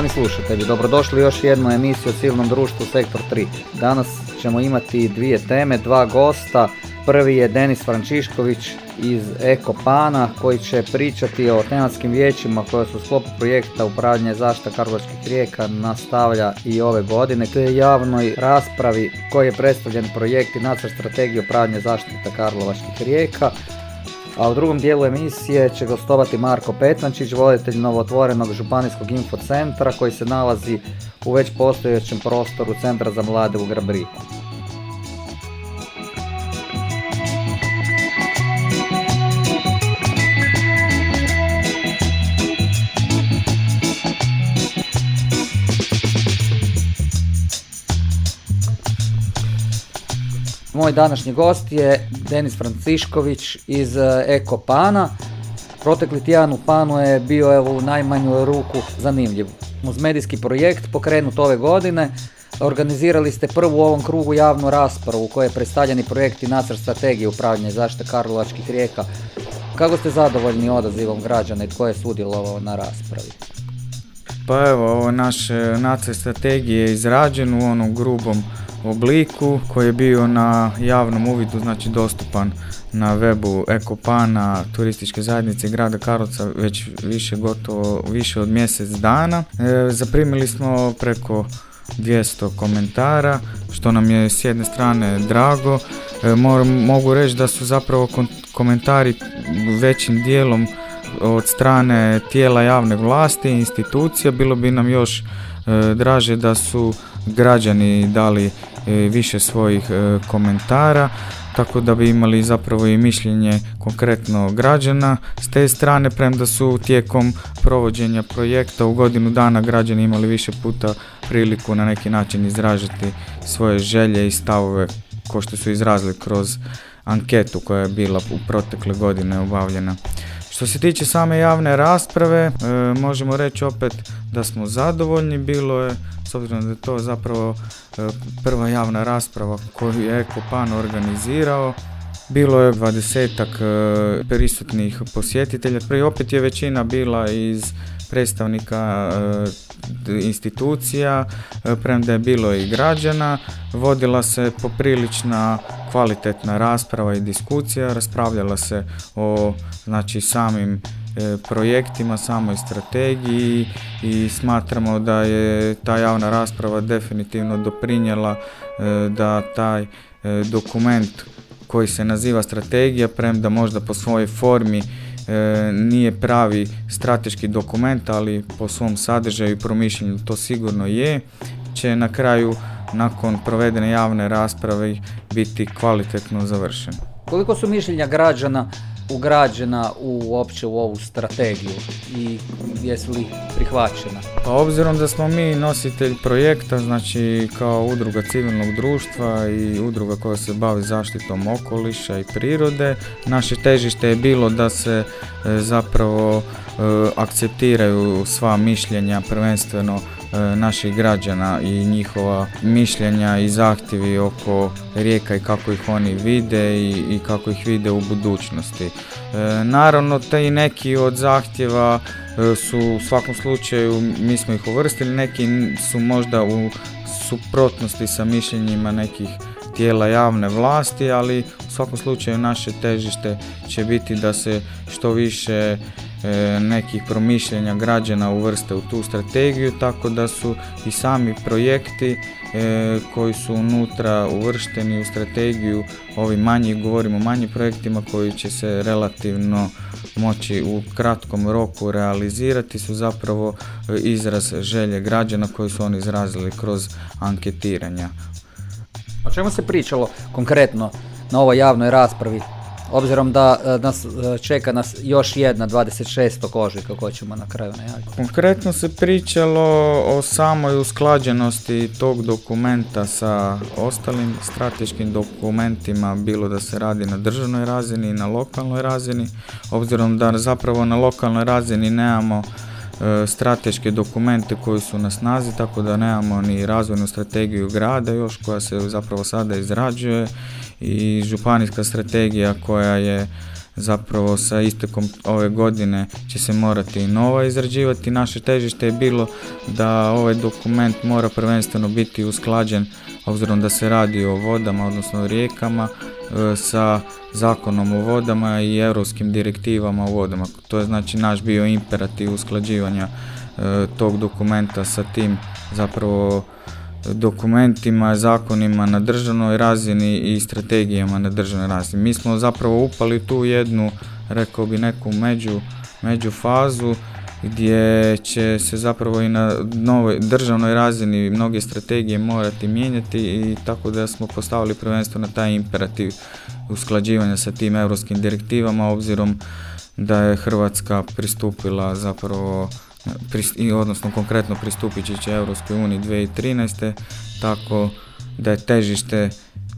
Poštovani slušatelji, dobrodošli u još jednu emisiju o civilnom društvu Sektor 3. Danas ćemo imati dvije teme, dva gosta. Prvi je Denis Frančišković iz Ekopana koji će pričati o tematskim vijećima koje su u sklopu projekta upravljanja zaštita karlovačkih rijeka nastavlja i ove godine te javnoj raspravi koji je predstavljen projekt i nacrt strategije upravljanja zaštita karlovačkih rijeka a u drugom dijelu emisije će gostovati Marko Petnančić, voditelj novotvorenog županijskog infocentra koji se nalazi u već postojećem prostoru Centra za mlade u Grabriku. Moj današnji gost je Denis Francišković iz e, Ekopana. Protekli tjedan u Panu je bio evo, u najmanju ruku zanimljiv. Uz medijski projekt pokrenut ove godine organizirali ste prvu u ovom krugu javnu raspravu u kojoj je predstavljeni projekt i nacrt strategije upravljanja zaštite Karlovačkih rijeka. Kako ste zadovoljni odazivom građana i tko je sudjelovao na raspravi? Pa evo, ovo naš nacrt strategije je izrađen u onom grubom obliku koji je bio na javnom uvidu, znači dostupan na webu Ekopana turističke zajednice grada Karlovca već više gotovo više od mjesec dana. E, zaprimili smo preko 200 komentara, što nam je s jedne strane drago. E, mogu reći da su zapravo komentari većim dijelom od strane tijela javne vlasti, institucija, bilo bi nam još e, draže da su građani dali E, više svojih e, komentara tako da bi imali zapravo i mišljenje konkretno građana s te strane premda su tijekom provođenja projekta u godinu dana građani imali više puta priliku na neki način izražiti svoje želje i stavove ko što su izrazili kroz anketu koja je bila u protekle godine obavljena. Što se tiče same javne rasprave, e, možemo reći opet da smo zadovoljni, bilo je, s obzirom da je to zapravo e, prva javna rasprava koju je Ekopan organizirao, bilo je dvadesetak e, prisutnih posjetitelja, prije opet je većina bila iz predstavnika institucija, premda je bilo i građana, vodila se poprilična kvalitetna rasprava i diskusija, raspravljala se o znači samim e, projektima, samoj strategiji i smatramo da je ta javna rasprava definitivno doprinjela e, da taj e, dokument koji se naziva strategija, premda možda po svojoj formi nije pravi strateški dokument, ali po svom sadržaju i promišljenju to sigurno je, će na kraju nakon provedene javne rasprave biti kvalitetno završen. Koliko su mišljenja građana ugrađena uopće u ovu strategiju i jesu li prihvaćena? Pa obzirom da smo mi nositelj projekta, znači kao udruga civilnog društva i udruga koja se bavi zaštitom okoliša i prirode, naše težište je bilo da se e, zapravo e, akceptiraju sva mišljenja prvenstveno naših građana i njihova mišljenja i zahtjevi oko rijeka i kako ih oni vide i, i kako ih vide u budućnosti. E, naravno, te neki od zahtjeva e, su u svakom slučaju, mi smo ih uvrstili, neki su možda u suprotnosti sa mišljenjima nekih tijela javne vlasti, ali u svakom slučaju naše težište će biti da se što više E, nekih promišljenja građana uvrste u tu strategiju tako da su i sami projekti e, koji su unutra uvršteni u strategiju ovi manji, govorimo o manjim projektima koji će se relativno moći u kratkom roku realizirati su zapravo e, izraz želje građana koji su oni izrazili kroz anketiranja. O čemu se pričalo konkretno na ovoj javnoj raspravi Obzirom da e, nas e, čeka nas još jedna 26. ožujka koju ćemo na kraju najaviti. Konkretno se pričalo o samoj usklađenosti tog dokumenta sa ostalim strateškim dokumentima, bilo da se radi na državnoj razini i na lokalnoj razini, obzirom da zapravo na lokalnoj razini nemamo strateške dokumente koji su na snazi, tako da nemamo ni razvojnu strategiju grada još koja se zapravo sada izrađuje i županijska strategija koja je zapravo sa istekom ove godine će se morati nova izrađivati. Naše težište je bilo da ovaj dokument mora prvenstveno biti usklađen obzirom da se radi o vodama, odnosno rijekama, e, sa zakonom o vodama i europskim direktivama o vodama. To je znači naš bio imperativ usklađivanja e, tog dokumenta sa tim zapravo dokumentima, zakonima na državnoj razini i strategijama na državnoj razini. Mi smo zapravo upali tu jednu, rekao bi neku među, među fazu gdje će se zapravo i na novoj državnoj razini mnoge strategije morati mijenjati i tako da smo postavili prvenstveno taj imperativ usklađivanja sa tim europskim direktivama obzirom da je Hrvatska pristupila zapravo odnosno konkretno pristupit će Europskoj uniji 2013. tako da je težište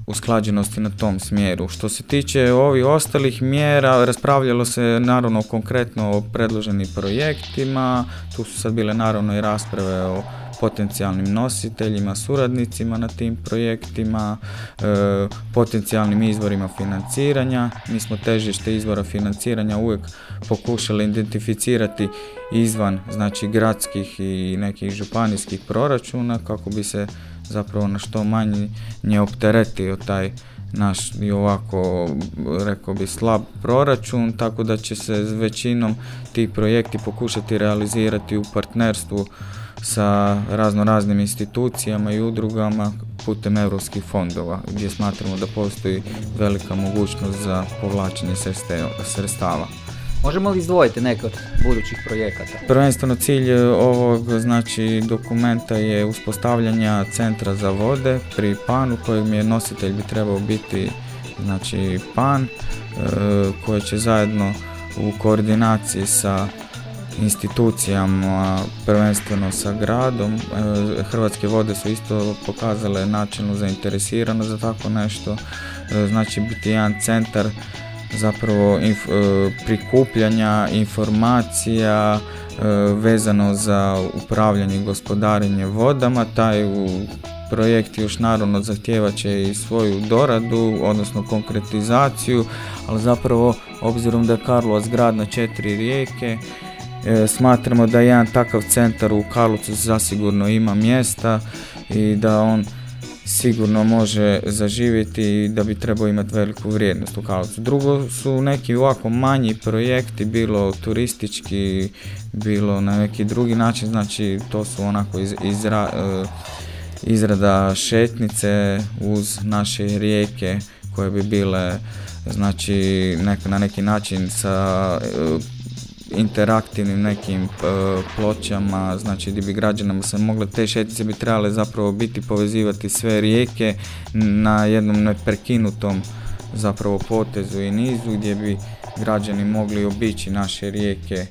usklađenosti na tom smjeru. Što se tiče ovih ostalih mjera, raspravljalo se naravno konkretno o predloženim projektima, tu su sad bile naravno i rasprave o potencijalnim nositeljima, suradnicima na tim projektima, e, potencijalnim izvorima financiranja. Mi smo težište izvora financiranja uvijek pokušali identificirati izvan znači gradskih i nekih županijskih proračuna kako bi se zapravo na što manje nje opteretio taj naš i ovako rekao bi slab proračun tako da će se s većinom tih projekti pokušati realizirati u partnerstvu sa razno raznim institucijama i udrugama putem europskih fondova gdje smatramo da postoji velika mogućnost za povlačenje sredstava. Možemo li izdvojiti neke od budućih projekata? Prvenstveno cilj ovog znači dokumenta je uspostavljanja centra za vode pri PAN-u kojem je nositelj bi trebao biti znači PAN e, koji će zajedno u koordinaciji sa institucijama, prvenstveno sa gradom. E, Hrvatske vode su isto pokazale načinu zainteresirano za tako nešto. E, znači biti jedan centar zapravo e, prikupljanja informacija vezano za upravljanje i gospodarenje vodama. Taj projekt još naravno zahtijevat će i svoju doradu, odnosno konkretizaciju, ali zapravo obzirom da je Karlovac grad na četiri rijeke, E, smatramo da jedan takav centar u Karlovcu zasigurno ima mjesta i da on sigurno može zaživjeti i da bi trebao imati veliku vrijednost u Karlovcu. Drugo su neki ovako manji projekti, bilo turistički, bilo na neki drugi način, znači to su onako iz, izra, e, izrada šetnice uz naše rijeke koje bi bile znači na neki način sa e, interaktivnim nekim e, pločama, znači gdje bi građanama se mogle, te šetnice bi trebale zapravo biti povezivati sve rijeke na jednom neprekinutom zapravo potezu i nizu gdje bi građani mogli obići naše rijeke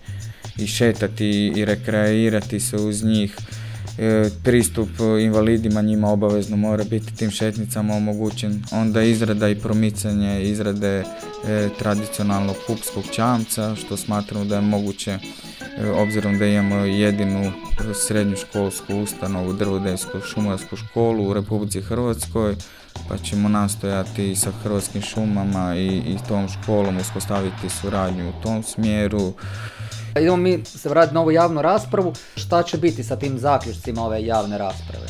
i šetati i rekreirati se uz njih pristup invalidima njima obavezno mora biti tim šetnicama omogućen. Onda izrada i promicanje izrade e, tradicionalnog kupskog čamca što smatramo da je moguće e, obzirom da imamo jedinu srednju školsku ustanovu drvodensku šumarsku školu u Republici Hrvatskoj pa ćemo nastojati sa Hrvatskim šumama i, i tom školom uspostaviti suradnju u tom smjeru. Idemo mi se vratiti na ovu javnu raspravu. Šta će biti sa tim zaključcima ove javne rasprave?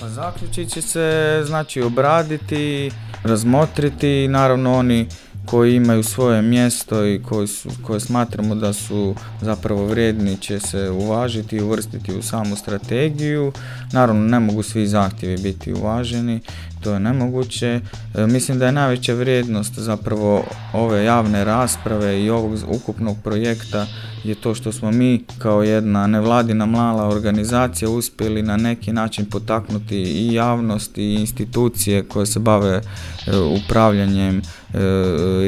Pa zaključi će se znači obraditi, razmotriti i naravno oni koji imaju svoje mjesto i koji su, koje smatramo da su zapravo vrijedni će se uvažiti i uvrstiti u samu strategiju. Naravno ne mogu svi zahtjevi biti uvaženi, to je nemoguće. E, mislim da je najveća vrijednost zapravo ove javne rasprave i ovog ukupnog projekta je to što smo mi kao jedna nevladina mala organizacija uspjeli na neki način potaknuti i javnost i institucije koje se bave e, upravljanjem e,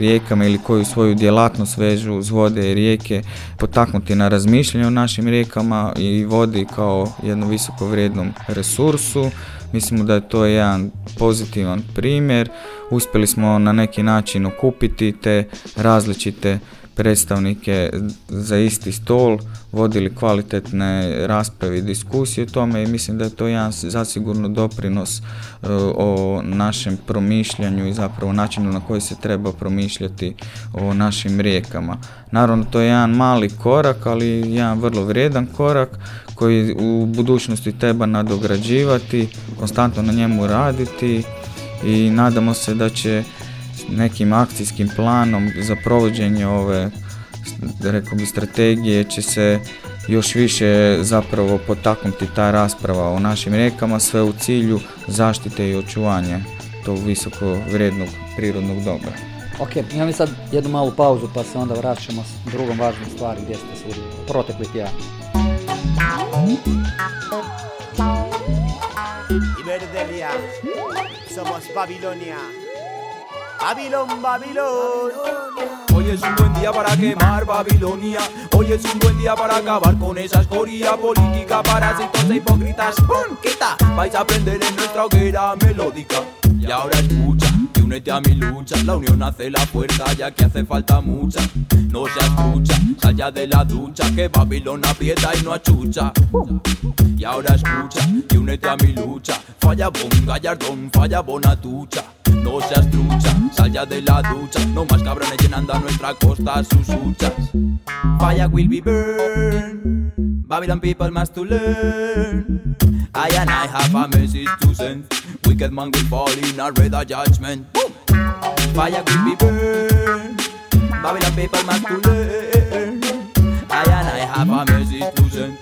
rijekama ili koju svoju djelatnost vežu uz vode i rijeke potaknuti na razmišljanje o našim rijekama i vodi kao jednom visoko vrijednom resursu. Mislimo da je to jedan pozitivan primjer. Uspjeli smo na neki način okupiti te različite predstavnike za isti stol, vodili kvalitetne rasprave i diskusije o tome i mislim da je to jedan zasigurno doprinos e, o našem promišljanju i zapravo načinu na koji se treba promišljati o našim rijekama. Naravno to je jedan mali korak, ali jedan vrlo vrijedan korak koji u budućnosti treba nadograđivati, konstantno na njemu raditi i nadamo se da će nekim akcijskim planom za provođenje ove rekao bi strategije će se još više zapravo potaknuti ta rasprava o našim rijekama sve u cilju zaštite i očuvanja tog visoko vrijednog prirodnog dobra. Ok, imam mi sad jednu malu pauzu pa se onda vraćamo s drugom važnom stvari gdje ste sudili protekli tjedan. somos Babilonia. Babilón, Babilón. Hoy es un buen día para quemar Babilonia. Hoy es un buen día para acabar con esa escoria política, parásitos e hipócritas. ¡Pum! ¡Quita! Vais a aprender en nuestra hoguera melódica. Y ahora escucha, y únete a mi lucha. La unión hace la fuerza, ya que hace falta mucha. No seas trucha, sal ya de la ducha, que Babilón aprieta y no achucha. Y ahora escucha, y únete a mi lucha. Falla bon, gallardón, falla bonatucha. No seas trucha, sal ya de la ducha. No más cabrones llenando a nuestra costa sus huchas. Fire will be burned. Babylon people must to learn. I and I have a message to send. Wicked man will fall in a red judgment. Boom. Fire will be burned. Babylon people must to learn. I and I have a message to send.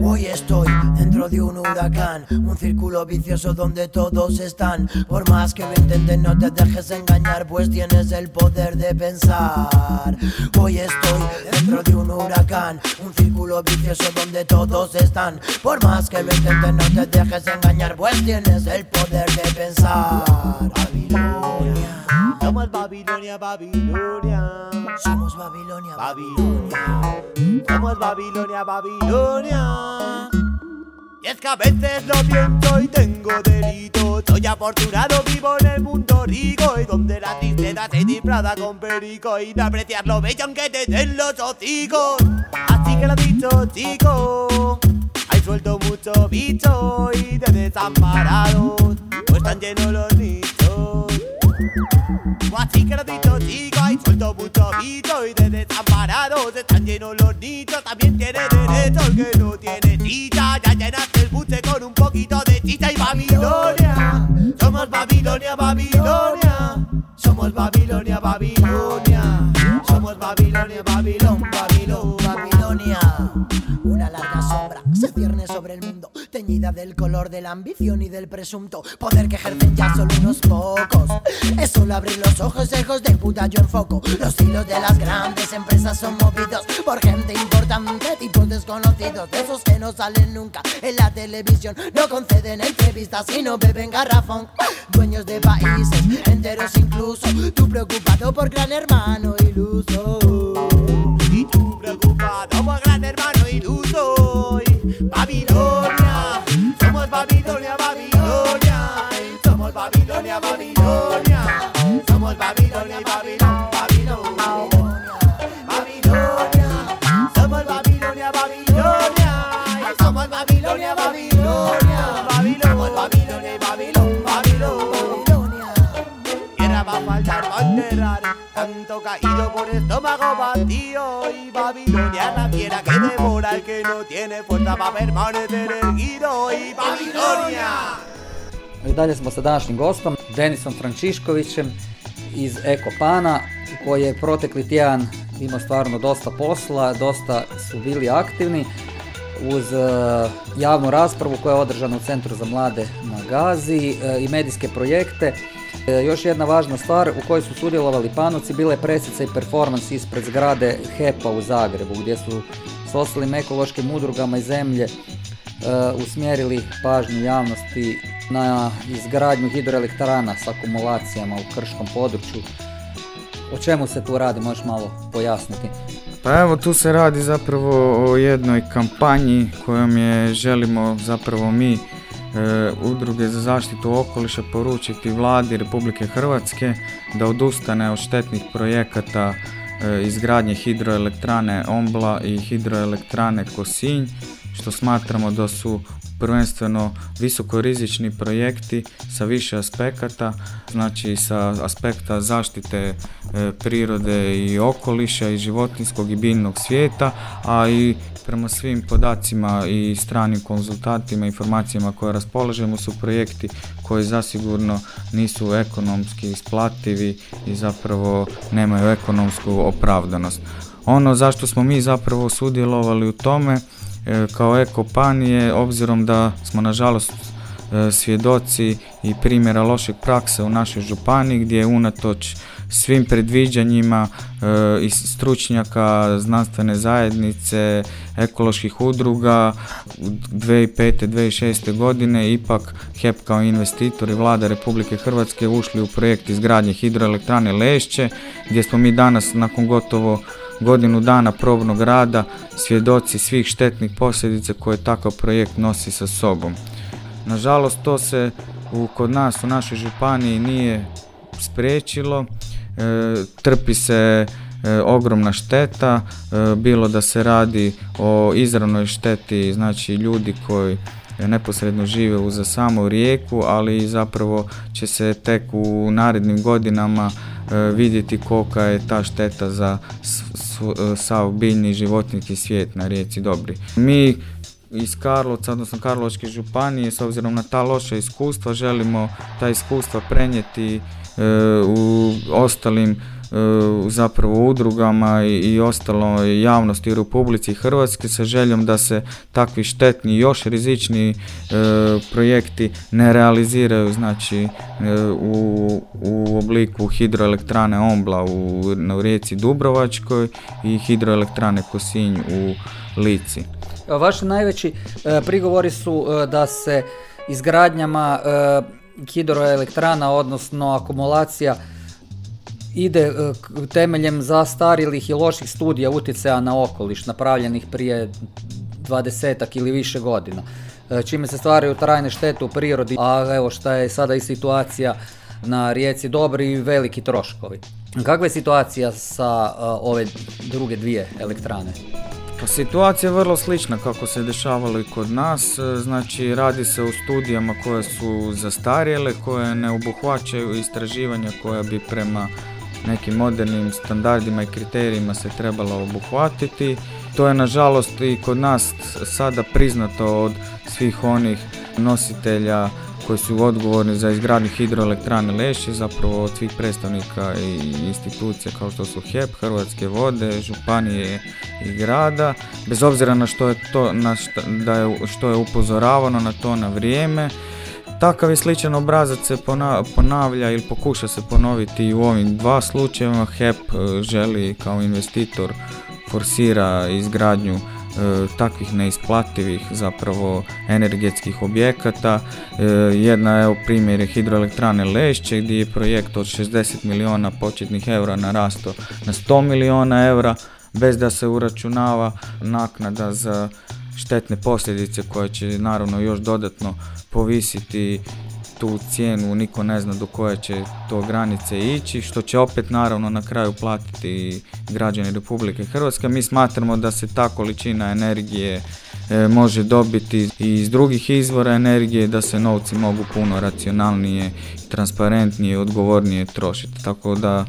Hoy estoy dentro de un huracán, un círculo vicioso donde todos están. Por más que lo intenten, no te dejes engañar, pues tienes el poder de pensar. Hoy estoy dentro de un huracán, un círculo vicioso donde todos están. Por más que lo intenten, no te dejes engañar, pues tienes el poder de pensar. Somos Babilonia, Babilonia. Somos Babilonia, Babilonia. Somos Babilonia, Babilonia. Y es que a veces lo pienso y tengo delito. Soy afortunado, vivo en el mundo rico. Y donde la tristeza se disfraza con perico. Y no apreciar lo bello aunque te den los hocicos. Así que lo dicho, chico. Hay suelto mucho bicho y de desamparados. Pues están llenos los nichos. Dicho, chico. Hay suelto mucho bicho y de desamparados. Están llenos los nichos. También tiene derecho el que no tiene chicha. Ya llenaste el buche con un poquito de chicha y Babilonia. Somos Babilonia, Babilonia. Somos Babilonia, Babilonia. Somos Babilonia, del color de la ambición y del presunto poder que ejercen ya solo unos pocos. Es solo abrir los ojos, hijos de puta, yo enfoco. Los hilos de las grandes empresas son movidos por gente importante, tipos desconocidos, de esos que no salen nunca en la televisión. No conceden entrevistas y no beben garrafón. Dueños de países enteros incluso. Tú preocupado por gran hermano iluso. Babilonia, Babilonia. Somos Babilonia, Babilón, Babilonia. Babilonia, somos Babilonia, Babilonia. Somos Babilonia, Babilonia. Somos Babilonia y Babilón, Babilonia. Tierra va a faltar para enterrar Tanto caído por estómago vacío Y Babilonia la fiera que devora El que no tiene fuerza va a permanecer erguido Y Babilonia I dalje smo sa današnjim gostom, Denisom Frančiškovićem iz Ekopana, koji je protekli tjedan imao stvarno dosta posla, dosta su bili aktivni. uz e, javnu raspravu koja je održana u Centru za mlade na Gazi e, i medijske projekte. E, još jedna važna stvar u kojoj su sudjelovali panuci bile presica i performans ispred zgrade HEP-a u Zagrebu gdje su s ostalim ekološkim udrugama i zemlje usmjerili pažnju javnosti na izgradnju hidroelektrana s akumulacijama u krškom području. O čemu se tu radi, možeš malo pojasniti? Pa evo tu se radi zapravo o jednoj kampanji kojom je želimo zapravo mi e, udruge za zaštitu okoliša poručiti vladi Republike Hrvatske da odustane od štetnih projekata e, izgradnje hidroelektrane Ombla i hidroelektrane Kosinj što smatramo da su prvenstveno visokorizični projekti sa više aspekata, znači sa aspekta zaštite e, prirode i okoliša i životinskog i biljnog svijeta, a i prema svim podacima i stranim konzultantima, informacijama koje raspolažemo su projekti koji zasigurno nisu ekonomski isplativi i zapravo nemaju ekonomsku opravdanost. Ono zašto smo mi zapravo sudjelovali u tome kao ekopanije, obzirom da smo nažalost e, svjedoci i primjera lošeg prakse u našoj županiji gdje unatoč svim predviđanjima e, i stručnjaka znanstvene zajednice, ekoloških udruga 2005. 2006. godine ipak HEP kao investitor i vlada Republike Hrvatske ušli u projekt izgradnje hidroelektrane Lešće gdje smo mi danas nakon gotovo godinu dana probnog rada svjedoci svih štetnih posljedica koje takav projekt nosi sa sobom. Nažalost to se u, kod nas u našoj županiji nije spriječilo, e, trpi se e, ogromna šteta, e, bilo da se radi o izravnoj šteti, znači ljudi koji neposredno žive uz samu rijeku, ali zapravo će se tek u narednim godinama vidjeti kolika je ta šteta za E, sav biljni životinjski svijet na rijeci Dobri. Mi iz Karlovca, odnosno Karlovačke županije, s obzirom na ta loša iskustva, želimo ta iskustva prenijeti e, u ostalim E, zapravo udrugama i, i ostalo javnosti u Republici Hrvatske sa željom da se takvi štetni još rizični e, projekti ne realiziraju znači e, u, u obliku hidroelektrane Ombla u, na rijeci Dubrovačkoj i hidroelektrane Kosinj u Lici. Vaši najveći prigovori su da se izgradnjama hidroelektrana odnosno akumulacija ide e, temeljem zastarilih i loših studija utjecaja na okoliš napravljenih prije dvadesetak ili više godina e, čime se stvaraju trajne štete u prirodi, a evo šta je sada i situacija na rijeci Dobri i veliki troškovi. Kakva je situacija sa e, ove druge dvije elektrane? Pa situacija je vrlo slična kako se dešavalo i kod nas, znači radi se o studijama koje su zastarjele, koje ne obuhvaćaju istraživanja koja bi prema nekim modernim standardima i kriterijima se trebalo obuhvatiti. To je nažalost i kod nas sada priznato od svih onih nositelja koji su odgovorni za izgradnju hidroelektrane Leši, zapravo od svih predstavnika i institucija kao što su HEP, Hrvatske vode, županije i grada, bez obzira na što je to, na da je, što je upozoravano na to na vrijeme, Takav je sličan obrazac se ponavlja ili pokuša se ponoviti u ovim dva slučajeva. HEP e, želi kao investitor forsira izgradnju e, takvih neisplativih zapravo energetskih objekata. E, jedna evo primjer je hidroelektrane Lešće gdje je projekt od 60 milijuna početnih eura narastao na 100 milijuna eura bez da se uračunava naknada za štetne posljedice koje će naravno još dodatno povisiti tu cijenu, niko ne zna do koje će to granice ići, što će opet naravno na kraju platiti građani Republike Hrvatske. Mi smatramo da se ta količina energije e, može dobiti i iz drugih izvora energije, da se novci mogu puno racionalnije, transparentnije, odgovornije trošiti. Tako da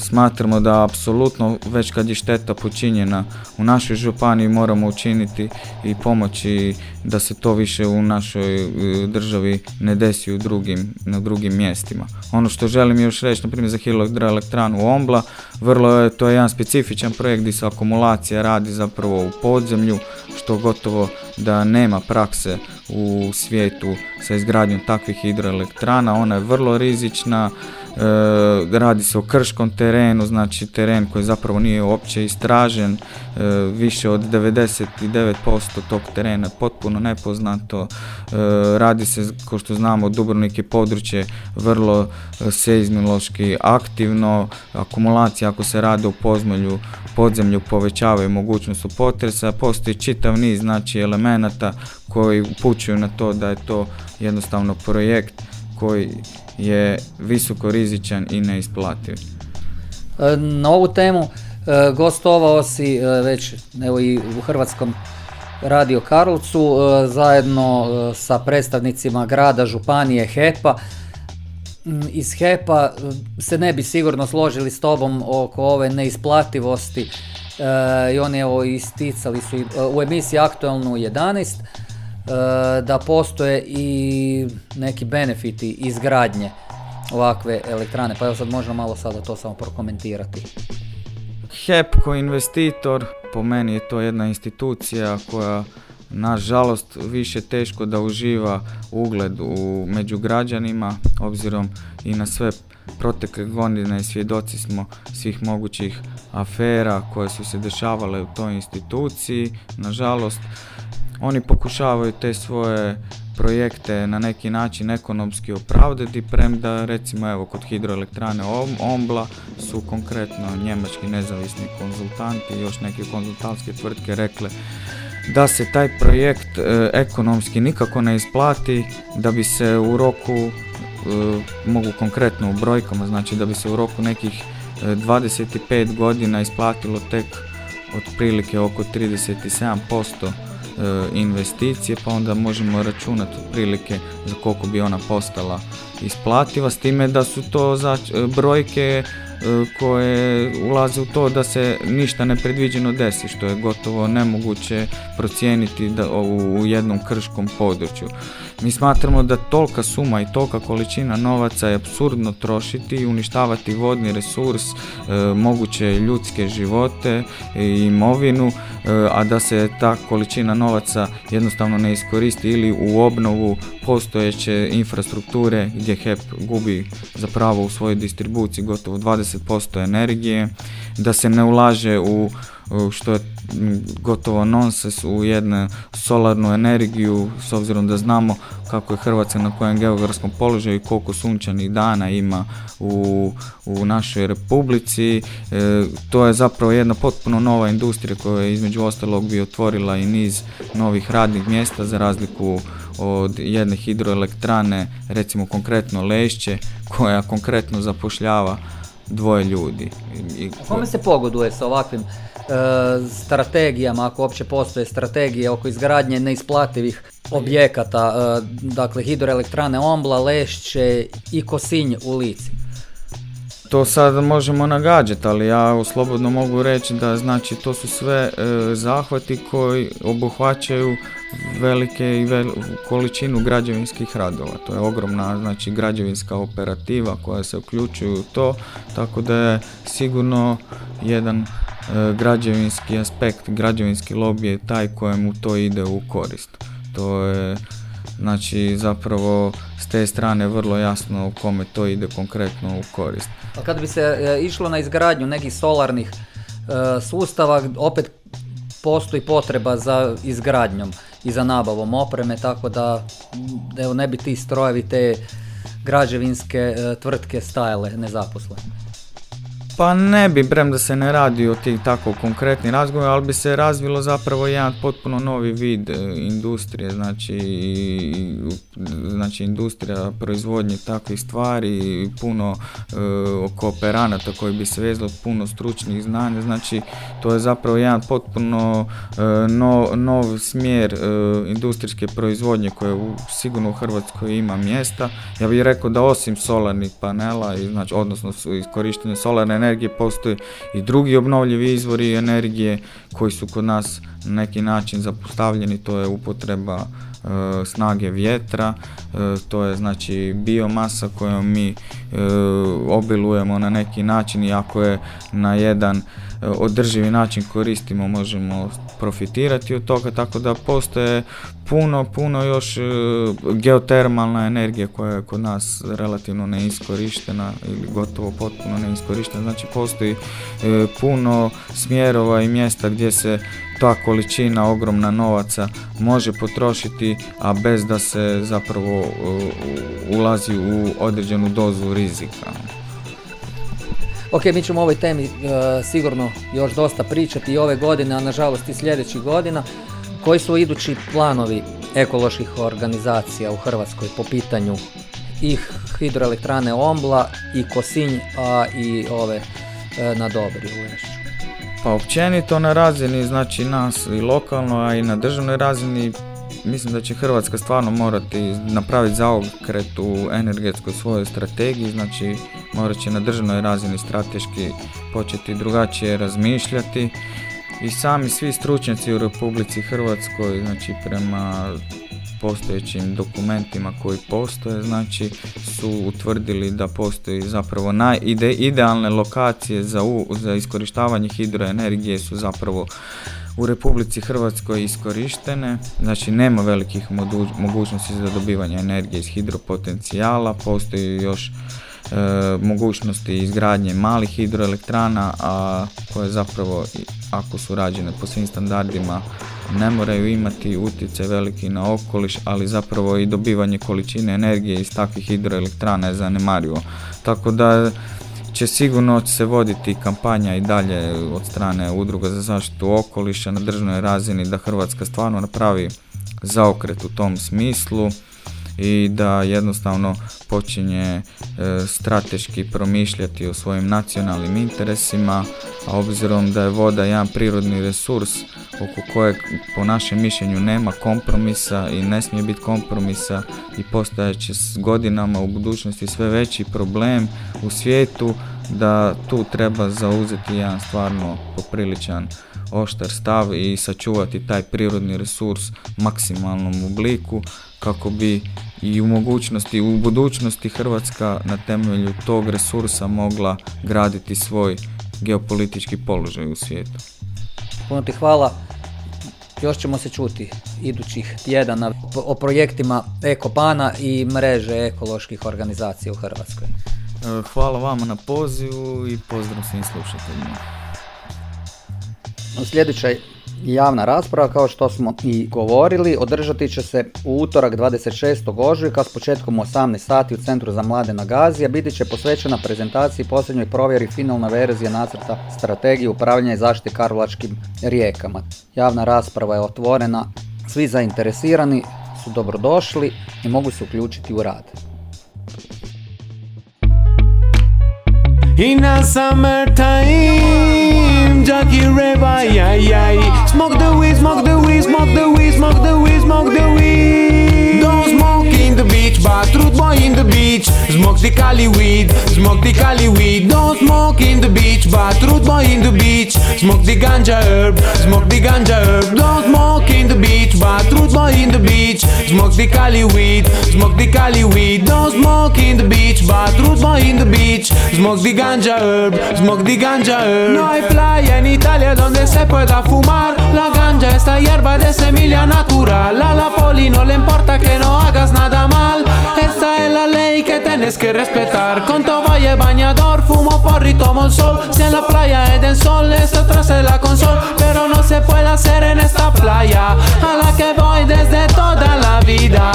smatramo da apsolutno već kad je šteta počinjena u našoj županiji moramo učiniti i pomoći da se to više u našoj e, državi ne desi u drugim, na drugim mjestima. Ono što želim još reći, na primjer za hidroelektranu Ombla, vrlo je, to je jedan specifičan projekt gdje se akumulacija radi zapravo u podzemlju, što gotovo da nema prakse u svijetu sa izgradnjom takvih hidroelektrana. Ona je vrlo rizična, E, radi se o krškom terenu, znači teren koji zapravo nije uopće istražen, e, više od 99% tog terena potpuno nepoznato. E, radi se, kao što znamo, Dubrovnik je područje vrlo seizmološki aktivno, akumulacija ako se radi u pozmelju, podzemlju povećavaju mogućnost potresa, postoji čitav niz znači elemenata koji upućuju na to da je to jednostavno projekt koji je visoko rizičan i neisplativ. E, na ovu temu e, gostovao si e, već evo i u Hrvatskom radio Karlovcu zajedno sa predstavnicima grada, županije, HEP-a. Mm, iz HEP-a se ne bi sigurno složili s tobom oko ove neisplativosti i oni evo isticali su u emisiji Aktualnu 11 E, da postoje i neki benefiti izgradnje ovakve elektrane. Pa evo sad možemo malo sada to samo prokomentirati. HEP koji investitor, po meni je to jedna institucija koja nažalost više teško da uživa ugled u, među građanima, obzirom i na sve protekle godine svjedoci smo svih mogućih afera koje su se dešavale u toj instituciji. Nažalost, oni pokušavaju te svoje projekte na neki način ekonomski opravdati, premda recimo evo kod hidroelektrane Ombla su konkretno njemački nezavisni konzultanti i još neke konzultantske tvrtke rekle da se taj projekt e, ekonomski nikako ne isplati, da bi se u roku, e, mogu konkretno u brojkama, znači da bi se u roku nekih 25 e, godina isplatilo tek otprilike oko 37% E, investicije pa onda možemo računati otprilike za koliko bi ona postala isplativa s time da su to e, brojke e, koje ulaze u to da se ništa nepredviđeno desi što je gotovo nemoguće procijeniti da, u jednom krškom području. Mi smatramo da tolika suma i tolika količina novaca je absurdno trošiti i uništavati vodni resurs, e, moguće ljudske živote i imovinu, e, a da se ta količina novaca jednostavno ne iskoristi ili u obnovu postojeće infrastrukture gdje HEP gubi zapravo u svojoj distribuciji gotovo 20% energije, da se ne ulaže u što je gotovo nonsens u jednu solarnu energiju s obzirom da znamo kako je Hrvatska na kojem geografskom položaju i koliko sunčanih dana ima u, u našoj republici. E, to je zapravo jedna potpuno nova industrija koja je između ostalog bi otvorila i niz novih radnih mjesta za razliku od jedne hidroelektrane, recimo konkretno Lešće, koja konkretno zapošljava dvoje ljudi. I, Kome se pogoduje sa ovakvim strategijama, ako uopće postoje strategije oko izgradnje neisplativih objekata, e, dakle hidroelektrane Ombla, Lešće i Kosinj u Lici? To sad možemo nagađati, ali ja slobodno mogu reći da znači to su sve e, zahvati koji obuhvaćaju velike i količinu građevinskih radova. To je ogromna znači građevinska operativa koja se uključuju u to, tako da je sigurno jedan E, građevinski aspekt, građevinski lobby je taj kojemu to ide u korist. To je znači zapravo s te strane vrlo jasno u kome to ide konkretno u korist. A kad bi se e, išlo na izgradnju nekih solarnih e, sustava, opet postoji potreba za izgradnjom i za nabavom opreme, tako da evo, ne bi ti strojevi te građevinske tvrtke stajale nezaposlene. Pa ne bi, premda se ne radi o tih tako konkretnih razgovora, ali bi se razvilo zapravo jedan potpuno novi vid e, industrije, znači, znači industrija proizvodnje takvih stvari, puno e, kooperanata koji bi se puno stručnih znanja, znači to je zapravo jedan potpuno e, nov smjer e, industrijske proizvodnje koje u, sigurno u Hrvatskoj ima mjesta. Ja bih rekao da osim solarnih panela, i, znači, odnosno iskorištenje solarne energije, postoje i drugi obnovljivi izvori energije koji su kod nas na neki način zapostavljeni, to je upotreba e, snage vjetra, e, to je znači biomasa kojom mi e, obilujemo na neki način i ako je na jedan održivi način koristimo možemo profitirati od toga tako da postoje puno, puno još geotermalna energija koja je kod nas relativno neiskorištena ili gotovo potpuno neiskorištena. Znači postoji puno smjerova i mjesta gdje se ta količina ogromna novaca može potrošiti, a bez da se zapravo e, ulazi u određenu dozu rizika. Ok, mi ćemo o ovoj temi sigurno još dosta pričati i ove godine, a nažalost i sljedećih godina. Koji su idući planovi ekoloških organizacija u Hrvatskoj po pitanju i hidroelektrane Ombla i Kosinj, a i ove e, na Dobri u Lešću? Pa općenito na razini, znači nas i lokalno, a i na državnoj razini mislim da će Hrvatska stvarno morati napraviti zaokret u energetskoj svojoj strategiji, znači morat će na državnoj razini strateški početi drugačije razmišljati. I sami svi stručnjaci u Republici Hrvatskoj, znači prema postojećim dokumentima koji postoje, znači su utvrdili da postoji zapravo naj, ide, idealne lokacije za, u, za iskorištavanje hidroenergije su zapravo u Republici Hrvatskoj iskorištene, znači nema velikih mogućnosti za dobivanje energije iz hidropotencijala, postoji još E, mogućnosti izgradnje malih hidroelektrana, a koje zapravo ako su rađene po svim standardima ne moraju imati utjecaj veliki na okoliš, ali zapravo i dobivanje količine energije iz takvih hidroelektrana je zanemarivo. Tako da će sigurno se voditi kampanja i dalje od strane udruga za zaštitu okoliša na državnoj razini da Hrvatska stvarno napravi zaokret u tom smislu i da jednostavno počinje e, strateški promišljati o svojim nacionalnim interesima, a obzirom da je voda jedan prirodni resurs oko kojeg po našem mišljenju nema kompromisa i ne smije biti kompromisa i postojeće s godinama u budućnosti sve veći problem u svijetu da tu treba zauzeti jedan stvarno popriličan oštar stav i sačuvati taj prirodni resurs maksimalnom obliku kako bi i u mogućnosti, u budućnosti Hrvatska na temelju tog resursa mogla graditi svoj geopolitički položaj u svijetu. Puno ti hvala. Još ćemo se čuti idućih tjedana o projektima Ekopana i mreže ekoloških organizacija u Hrvatskoj. E, hvala vama na pozivu i pozdrav svim slušateljima. U sljedećoj javna rasprava kao što smo i govorili održati će se u utorak 26. ožujka s početkom 18 sati u Centru za mlade na Gazi, a biti će posvećena prezentaciji posljednjoj provjeri finalna verzija nacrta strategije upravljanja i zaštite karlovačkim rijekama. Javna rasprava je otvorena, svi zainteresirani su dobrodošli i mogu se uključiti u rad. In a summertime, Yeah, yeah. Smoke the weed, smoke the weed, smoke the weed, smoke the weed, smoke the weed. Smoke the Cali weed, smoke the Cali weed. Don't smoke in the beach, but truth boy in the beach. Smoke the ganja herb, smoke the ganja herb. Don't smoke in the beach, but truth boy in the beach. Smoke the Cali weed, smoke the Cali weed. Don't smoke in the beach, but truth boy in the beach. Smoke the ganja herb, smoke the ganja herb. No hay playa en Italia donde se pueda fumar. La ganja esta hierba de semilla natural. A la poli no le importa que no hagas nada mal. Esta es la ley que que respetar. Con valle bañador, fumo porri, tomo el sol. Si en la playa es del sol, es atrás la consola. Pero no se puede hacer en esta playa a la que voy desde toda la vida.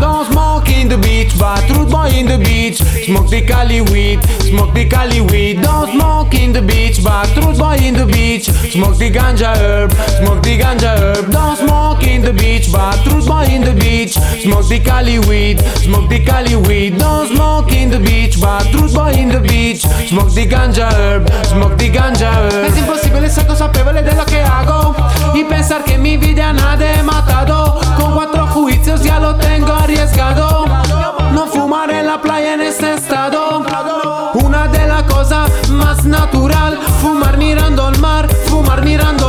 Don't smoke in the beach. but rude boy in the beach. Smoke the Cali weed, smoke the Cali weed. Don't smoke in the beach, but rude boy in the beach. Smoke the ganja herb, smoke the ganja herb. Don't smoke in the beach, but rude boy in the beach. Smoke the Cali weed, smoke the Cali weed. Don't smoke in the beach, but rude boy in the beach. Smoke the ganja herb, smoke the ganja herb. Es imposible ser de lo que hago y pensar que mi vida nadie he matado. Con cuatro juicios ya lo tengo arriesgado. No fumar en la playa en este estado. Una de las cosas más natural. Fumar mirando al mar, fumar mirando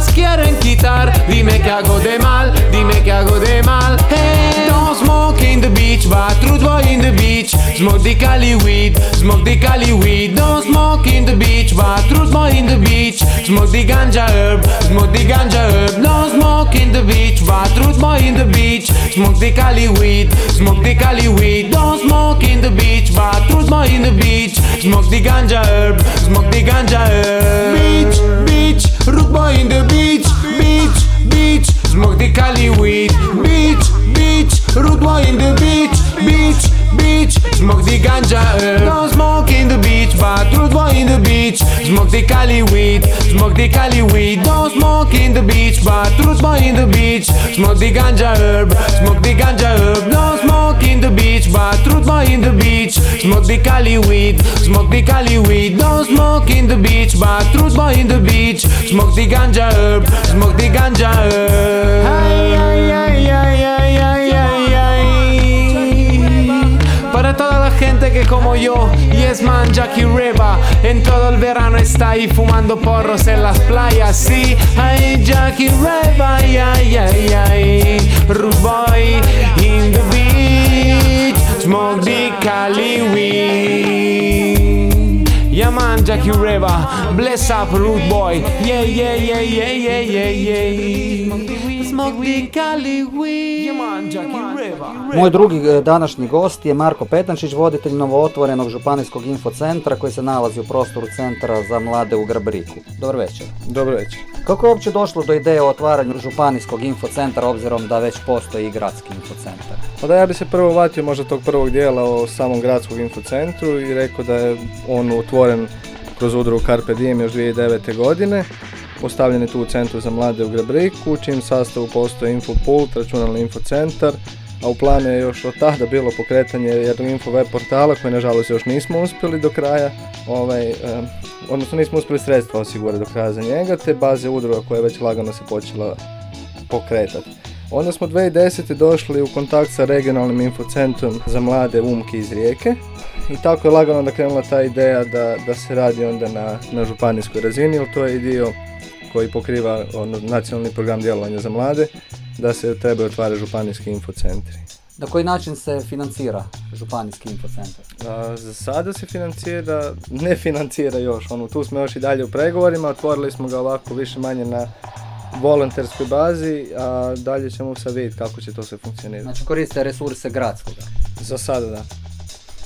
las quieren quitar. Dime que hago de mal, dime que hago de mal. Hey, don't smoke in the beach, but truth boy in the beach. Smoke the Cali weed, smoke the Cali weed. Don't smoke in the beach, but truth boy in the beach. Smoke the ganja herb, smoke the ganja herb. Don't smoke in the beach, but truth boy in the beach. Smoke the Cali weed, smoke the Cali weed. Don't smoke in the beach, but truth boy in the beach. Smoke the ganja herb, smoke the ganja herb. Beach, root boy in the beach, beach, beach. Smoke the Cali weed, beach, beach, root boy in the beach, beach, beach. Smoke the ganja herb. Don't smoke in the beach, but root boy in the beach. Smoke the Cali weed, smoke the Cali weed. Don't smoke in the beach, but root boy in the beach. Smoke the ganja herb, smoke the ganja herb. Don't smoke in the beach, but root boy in the beach. Smoke the Cali weed, smoke the Cali weed. Don't smoke in the beach, but root boy in the beach. Smoke the ganja herb, smoke the ganja herb. Ay, ay, ay, ay, ay, ay, ay, ay. Para toda la gente que como yo, Yes Man, Jackie Reba, en todo el verano está ahí fumando porros en las playas, sí. Ay, Jackie Reba, ay, ay, ay, ay. Rude boy in the beach, smoke the Cali weed. Yeah man, Jackie bless up Rude boy, yeah, yeah, yeah, yeah, yeah, yeah, yeah. Reba. Moj drugi e, današnji gost je Marko Petančić, voditelj novootvorenog županijskog infocentra koji se nalazi u prostoru Centra za mlade u Grabriku. Dobar večer. Dobro večer. Kako je uopće došlo do ideje o otvaranju županijskog infocentra obzirom da već postoji i gradski infocentar? Pa da ja bi se prvo vatio možda tog prvog dijela o samom gradskog infocentru i rekao da je on otvoren kroz udrugu Carpe Diem još 2009. godine. Postavljen je tu u centru za mlade u Grabriku, u čijem sastavu postoji Infopult, računalni infocentar, a u planu je još od tada bilo pokretanje jednog info web portala koji nažalost još nismo uspjeli do kraja, ovaj, em, odnosno nismo uspjeli sredstva osigurati do kraja za njega, te baze udruga koja je već lagano se počela pokretati. Onda smo 2010. došli u kontakt sa regionalnim infocentrom za mlade Umki iz Rijeke i tako je lagano da krenula ta ideja da, da se radi onda na, na županijskoj razini, jer to je i dio koji pokriva ono, nacionalni program djelovanja za mlade, da se trebaju otvarati županijski infocentri. Na koji način se financira županijski infocentar? Za sada se financira, ne financira još, ono, tu smo još i dalje u pregovorima, otvorili smo ga ovako više manje na volonterskoj bazi, a dalje ćemo sad vidjeti kako će to sve funkcionirati. Znači koriste resurse gradskog. Za sada da.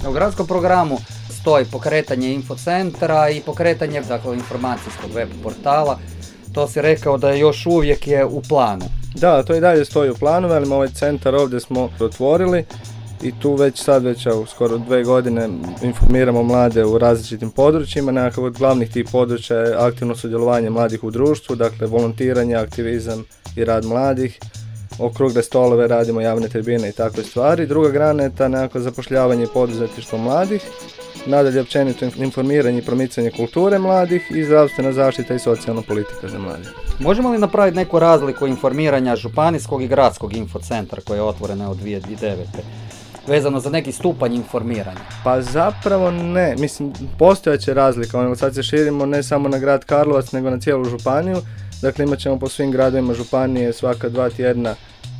U gradskom programu stoji pokretanje infocentra i pokretanje dakle, informacijskog web portala. To si rekao da još uvijek je u planu. Da, to i dalje stoji u planu, velim ovaj centar ovdje smo otvorili i tu već sad već evo, skoro dve godine informiramo mlade u različitim područjima. Nekakav od glavnih tih područja je aktivno sudjelovanje mladih u društvu, dakle volontiranje, aktivizam i rad mladih. Okrugle stolove radimo, javne tribine i takve stvari. Druga grana je ta nekako zapošljavanje i poduzetništvo mladih. Nadalje općenito informiranje i promicanje kulture mladih i zdravstvena zaštita i socijalna politika za mlade. Možemo li napraviti neku razliku informiranja županijskog i gradskog infocentra koji je otvoren od 2009. vezano za neki stupanj informiranja? Pa zapravo ne, mislim postojeće razlika, ono sad se širimo ne samo na grad Karlovac nego na cijelu županiju, dakle imat ćemo po svim gradovima županije svaka dva tjedna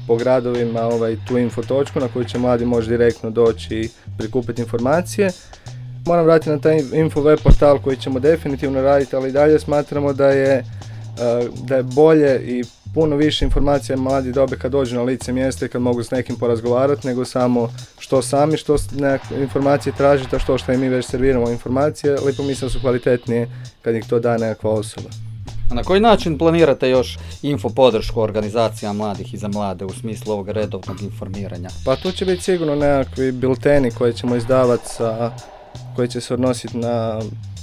po gradovima ovaj, tu info točku na koju će mladi moći direktno doći i prikupiti informacije. Moram vratiti na taj info web portal koji ćemo definitivno raditi, ali i dalje smatramo da je, eh, da je bolje i puno više informacija mladi dobe kad dođu na lice mjesta i kad mogu s nekim porazgovarati, nego samo što sami, što informacije tražite, a što što i mi već serviramo informacije, ali mislim su kvalitetnije kad ih to da nekakva osoba. A na koji način planirate još info podršku organizacija mladih i za mlade u smislu ovog redovnog informiranja? Pa tu će biti sigurno nekakvi bilteni koje ćemo izdavati sa, koji će se odnositi na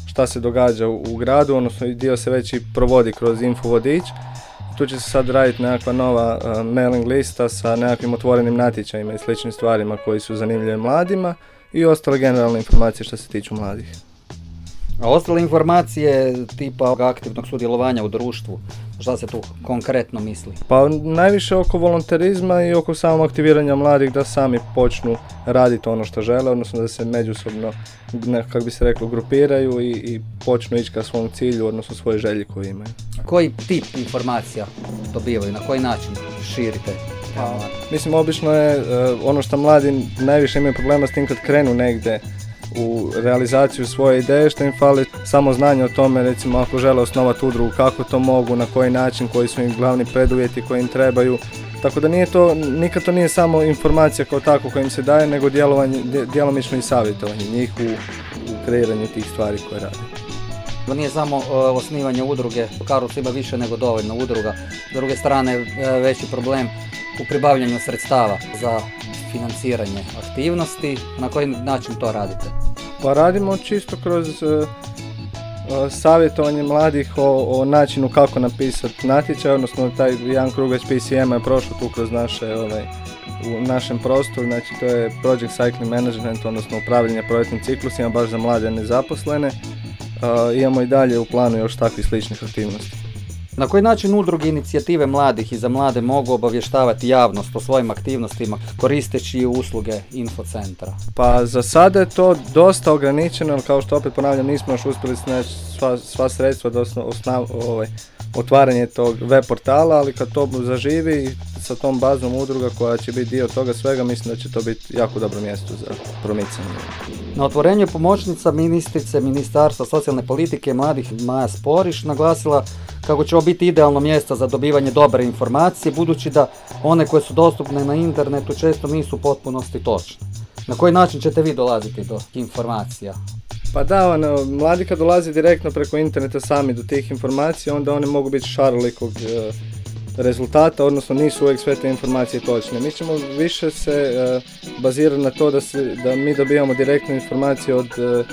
šta se događa u, u gradu, odnosno dio se već i provodi kroz infovodič. Tu će se sad raditi nekakva nova uh, mailing lista sa nekakvim otvorenim natječajima i sličnim stvarima koji su zanimljive mladima i ostale generalne informacije što se tiču mladih. A ostale informacije tipa aktivnog sudjelovanja u društvu, šta se tu konkretno misli? Pa najviše oko volonterizma i oko samog aktiviranja mladih da sami počnu raditi ono što žele, odnosno da se međusobno, kako bi se reklo, grupiraju i, i počnu ići ka svom cilju, odnosno svoje želji koje imaju. Koji tip informacija dobivaju, na koji način širite? mladima? Mislim, obično je e, ono što mladi najviše imaju problema s tim kad krenu negdje u realizaciju svoje ideje, što im fali samo znanje o tome, recimo ako žele osnovati udrugu, kako to mogu, na koji način, koji su im glavni preduvjeti koji im trebaju. Tako da nije to, nikad to nije samo informacija kao tako koja im se daje, nego djelomično i savjetovanje njih u, u kreiranju tih stvari koje rade. To nije samo e, osnivanje udruge, Karlovcu ima više nego dovoljno udruga. S druge strane, e, veći problem u pribavljanju sredstava za financiranje aktivnosti. Na koji način to radite? Pa radimo čisto kroz e, savjetovanje mladih o, o načinu kako napisati natječaj, odnosno taj jedan krug PCM-a je prošao tu kroz naše, ovaj, u našem prostoru, znači to je Project Cycling Management, odnosno upravljanje projektnim ciklusima baš za mlade nezaposlene. E, imamo i dalje u planu još takvih sličnih aktivnosti. Na koji način udruge inicijative mladih i za mlade mogu obavještavati javnost o svojim aktivnostima koristeći usluge infocentra? Pa za sada je to dosta ograničeno, kao što opet ponavljam, nismo još uspjeli sva, sva sredstva do osno- osna- ovaj, otvaranje tog web portala, ali kad to zaživi sa tom bazom udruga koja će biti dio toga svega, mislim da će to biti jako dobro mjesto za promicanje. Na otvorenju pomoćnica ministrice Ministarstva socijalne politike mladih Maja Sporiš naglasila kako će ovo biti idealno mjesto za dobivanje dobre informacije, budući da one koje su dostupne na internetu često nisu potpunosti točne. Na koji način ćete vi dolaziti do informacija? Pa da, ono, mladi kad dolaze direktno preko interneta sami do tih informacija, onda one mogu biti šarolikog e, rezultata, odnosno nisu uvijek sve te informacije točne. Mi ćemo više se e, bazirati na to da, se, da mi dobijamo direktne informacije od, e,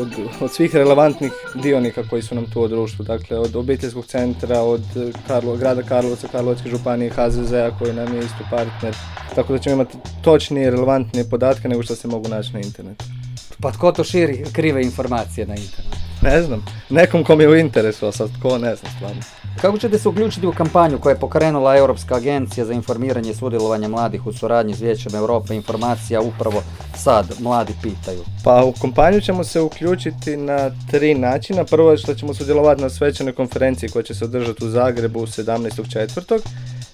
od, od svih relevantnih dionika koji su nam tu u društvu, dakle od obiteljskog centra, od Karlo, grada Karlovca, Karlovačke županije, HZZ-a koji nam je isto partner, tako da ćemo imati točnije relevantnije podatke nego što se mogu naći na internetu. Pa tko to širi krive informacije na internetu? Ne znam, nekom kom je u interesu, a sad ko ne znam stvarno. Kako ćete se uključiti u kampanju koja je pokrenula Europska agencija za informiranje i sudjelovanje mladih u suradnji s Vijećem Europe informacija upravo sad mladi pitaju? Pa u kompaniju ćemo se uključiti na tri načina. Prvo je što ćemo sudjelovati na svečanoj konferenciji koja će se održati u Zagrebu 17.4.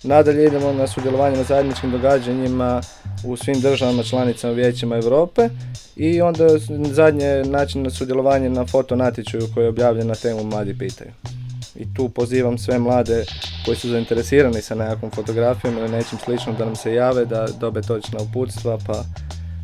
Nadalje idemo na sudjelovanje na zajedničkim događanjima u svim državama članicama Vijećima Europe i onda zadnje način na sudjelovanje na foto natječaju koji je objavljen na temu Mladi pitaju. I tu pozivam sve mlade koji su zainteresirani sa nekakvom fotografijom ili nečim sličnom da nam se jave, da dobe točna uputstva, pa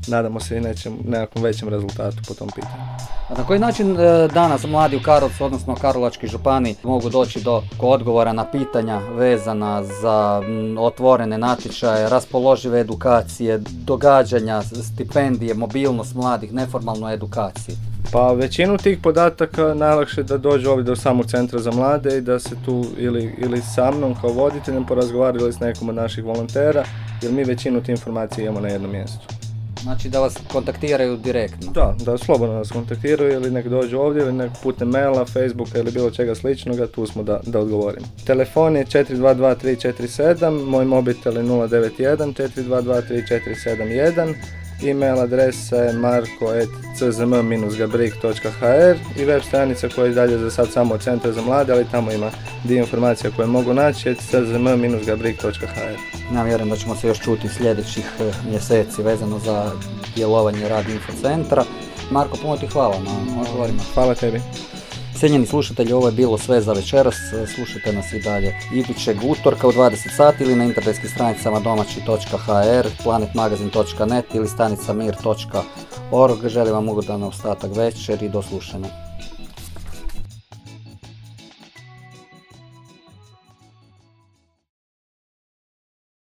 nadamo se i nečem, nekakvom većem rezultatu po tom pitanju. A na koji način e, danas mladi u Karlovcu, odnosno Karlovačkoj županiji, mogu doći do odgovora na pitanja vezana za m, otvorene natječaje, raspoložive edukacije, događanja, stipendije, mobilnost mladih, neformalnu edukaciju? Pa većinu tih podataka najlakše je da dođu ovdje do samog centra za mlade i da se tu ili, ili sa mnom kao voditeljem porazgovarali s nekom od naših volontera, jer mi većinu tih informacija imamo na jednom mjestu. Znači da vas kontaktiraju direktno. Da, da slobodno nas kontaktiraju ili nek dođu ovdje ili nek putem maila, Facebooka ili bilo čega sličnoga, tu smo da, da odgovorimo. Telefon je 422-347, moj mobitel je 091 422-3471, e-mail adresa je marko.czm-gabrik.hr i web stranica koja je dalje za sad samo od Centra za mlade, ali tamo ima dio informacija koje mogu naći je czm-gabrik.hr. Ja vjerujem da ćemo se još čuti sljedećih e, mjeseci vezano za djelovanje rad infocentra. Marko, puno ti hvala na odgovorima. Hvala tebi. Cijenjeni slušatelji, ovo je bilo sve za večeras. Slušajte nas i dalje idućeg utorka u 20 sati ili na internetskim stranicama domaći.hr, planetmagazin.net ili stanica mir.org. Želim vam ugodan ostatak večer i do slušanja.